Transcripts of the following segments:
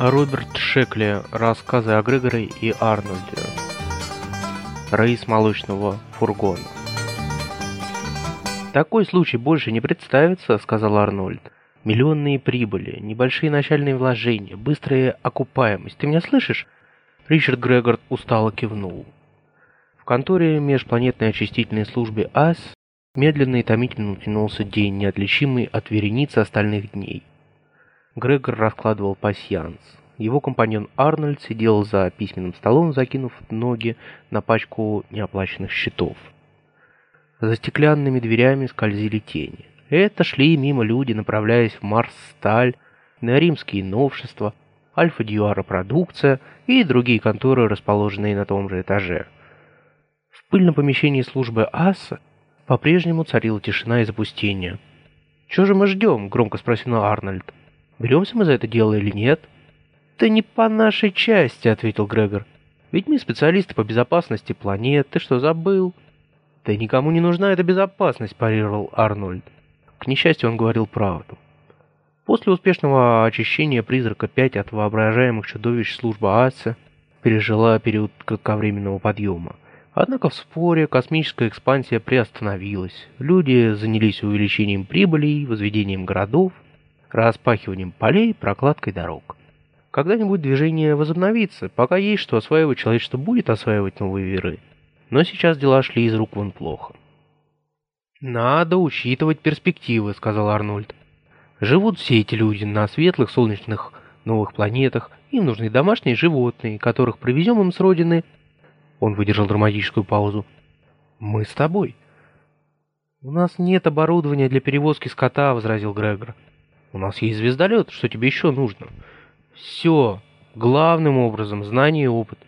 Роберт Шекли. Рассказы о Грегоре и Арнольде. Рейс молочного фургона. «Такой случай больше не представится», — сказал Арнольд. «Миллионные прибыли, небольшие начальные вложения, быстрая окупаемость. Ты меня слышишь?» Ричард Грегор устало кивнул. В конторе межпланетной очистительной службы АС медленно и томительно тянулся день, неотличимый от вереницы остальных дней. Грегор раскладывал пасьянс. Его компаньон Арнольд сидел за письменным столом, закинув ноги на пачку неоплаченных счетов. За стеклянными дверями скользили тени. Это шли мимо люди, направляясь в Марс-Сталь, на римские новшества, Альфа-Дьюара продукция и другие конторы, расположенные на том же этаже. В пыльном помещении службы АСА по-прежнему царила тишина и запустение. «Чего же мы ждем?» — громко спросил Арнольд. Беремся мы за это дело или нет?» «Да не по нашей части», — ответил Грегор. «Ведь мы специалисты по безопасности планет. Ты что, забыл?» «Да никому не нужна эта безопасность», — парировал Арнольд. К несчастью, он говорил правду. После успешного очищения призрака 5 от воображаемых чудовищ служба АСА пережила период кратковременного подъема. Однако в споре космическая экспансия приостановилась. Люди занялись увеличением прибылей, возведением городов, распахиванием полей, прокладкой дорог. Когда-нибудь движение возобновится, пока есть что осваивать, человечество будет осваивать новые миры. Но сейчас дела шли из рук вон плохо. «Надо учитывать перспективы», — сказал Арнольд. «Живут все эти люди на светлых солнечных новых планетах, им нужны домашние животные, которых привезем им с родины». Он выдержал драматическую паузу. «Мы с тобой». «У нас нет оборудования для перевозки скота», — возразил Грегор. У нас есть звездолет, что тебе еще нужно? Все. Главным образом знание и опыт.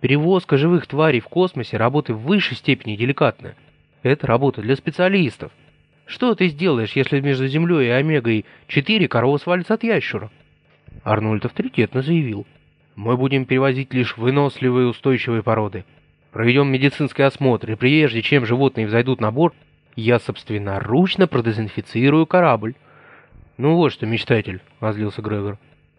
Перевозка живых тварей в космосе работа в высшей степени деликатная. Это работа для специалистов. Что ты сделаешь, если между Землей и Омегой-4 корова свалится от ящура? Арнольд авторитетно заявил. Мы будем перевозить лишь выносливые устойчивые породы. Проведем медицинский осмотр, и прежде чем животные взойдут на борт, я собственноручно продезинфицирую корабль. «Ну вот что, мечтатель», — возлился Грегор.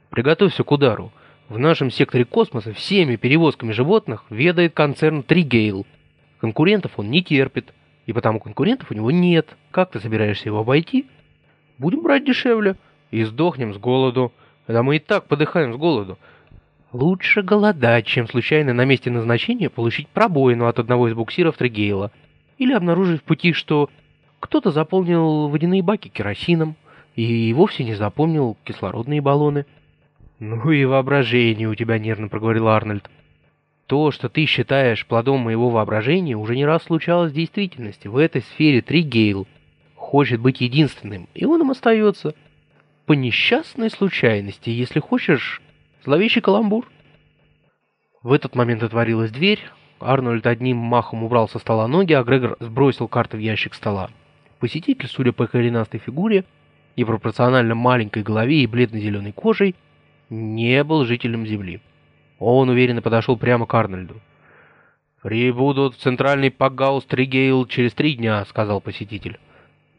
«Приготовься к удару. В нашем секторе космоса всеми перевозками животных ведает концерн Тригейл. Конкурентов он не терпит, и потому конкурентов у него нет. Как ты собираешься его обойти? Будем брать дешевле и сдохнем с голоду. Да мы и так подыхаем с голоду. Лучше голодать, чем случайно на месте назначения получить пробоину от одного из буксиров Тригейла. Или обнаружить в пути, что кто-то заполнил водяные баки керосином, и вовсе не запомнил кислородные баллоны. «Ну и воображение у тебя нервно», — проговорил Арнольд. «То, что ты считаешь плодом моего воображения, уже не раз случалось в действительности. В этой сфере Тригейл хочет быть единственным, и он им остается. По несчастной случайности, если хочешь, зловещий каламбур». В этот момент отворилась дверь, Арнольд одним махом убрал со стола ноги, а Грегор сбросил карты в ящик стола. Посетитель, судя по коренастой фигуре, и пропорционально маленькой голове и бледно-зеленой кожей, не был жителем Земли. Он уверенно подошел прямо к Арнольду. «Прибудут в центральный Пагаус Тригейл через три дня», — сказал посетитель.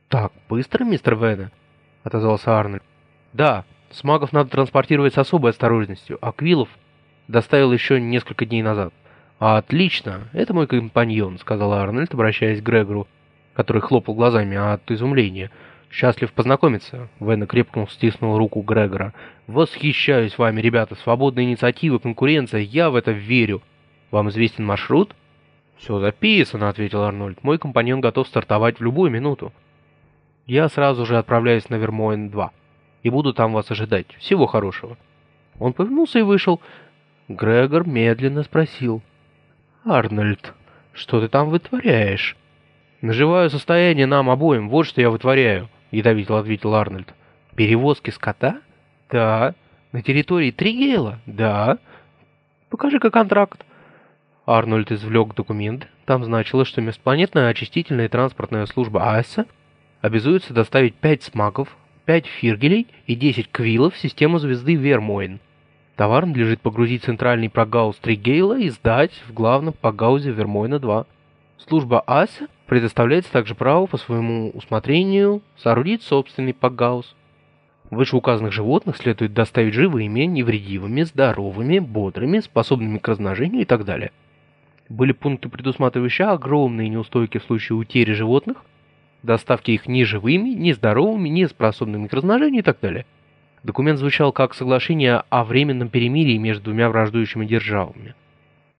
«Так быстро, мистер Вена?» — отозвался Арнольд. «Да, смагов надо транспортировать с особой осторожностью, а Квиллов доставил еще несколько дней назад». «Отлично, это мой компаньон», — сказал Арнольд, обращаясь к Грегору, который хлопал глазами от изумления — «Счастлив познакомиться», — Вена крепко стиснул руку Грегора. «Восхищаюсь вами, ребята. Свободная инициатива, конкуренция. Я в это верю. Вам известен маршрут?» «Все записано», — ответил Арнольд. «Мой компаньон готов стартовать в любую минуту. Я сразу же отправляюсь на Вермоин-2 и буду там вас ожидать. Всего хорошего». Он повернулся и вышел. Грегор медленно спросил. «Арнольд, что ты там вытворяешь?» «Наживаю состояние нам обоим, вот что я вытворяю». — ядовито ответил Арнольд. «Перевозки скота? Да. На территории Тригейла? Да. Покажи-ка контракт». Арнольд извлек документ. Там значилось, что межпланетная очистительная транспортная служба АЭСа обязуется доставить 5 смаков, 5 фиргелей и 10 квиллов в систему звезды Вермоин. Товар надлежит погрузить в центральный прогаус Тригейла и сдать в главном погаузе Вермоина-2. Служба АСА предоставляется также право по своему усмотрению соорудить собственный пакгаус. Вышеуказанных животных следует доставить живыми, невредимыми, здоровыми, бодрыми, способными к размножению и так далее. Были пункты, предусматривающие огромные неустойки в случае утери животных, доставки их ни живыми, ни здоровыми, ни способными к размножению и так далее. Документ звучал как соглашение о временном перемирии между двумя враждующими державами.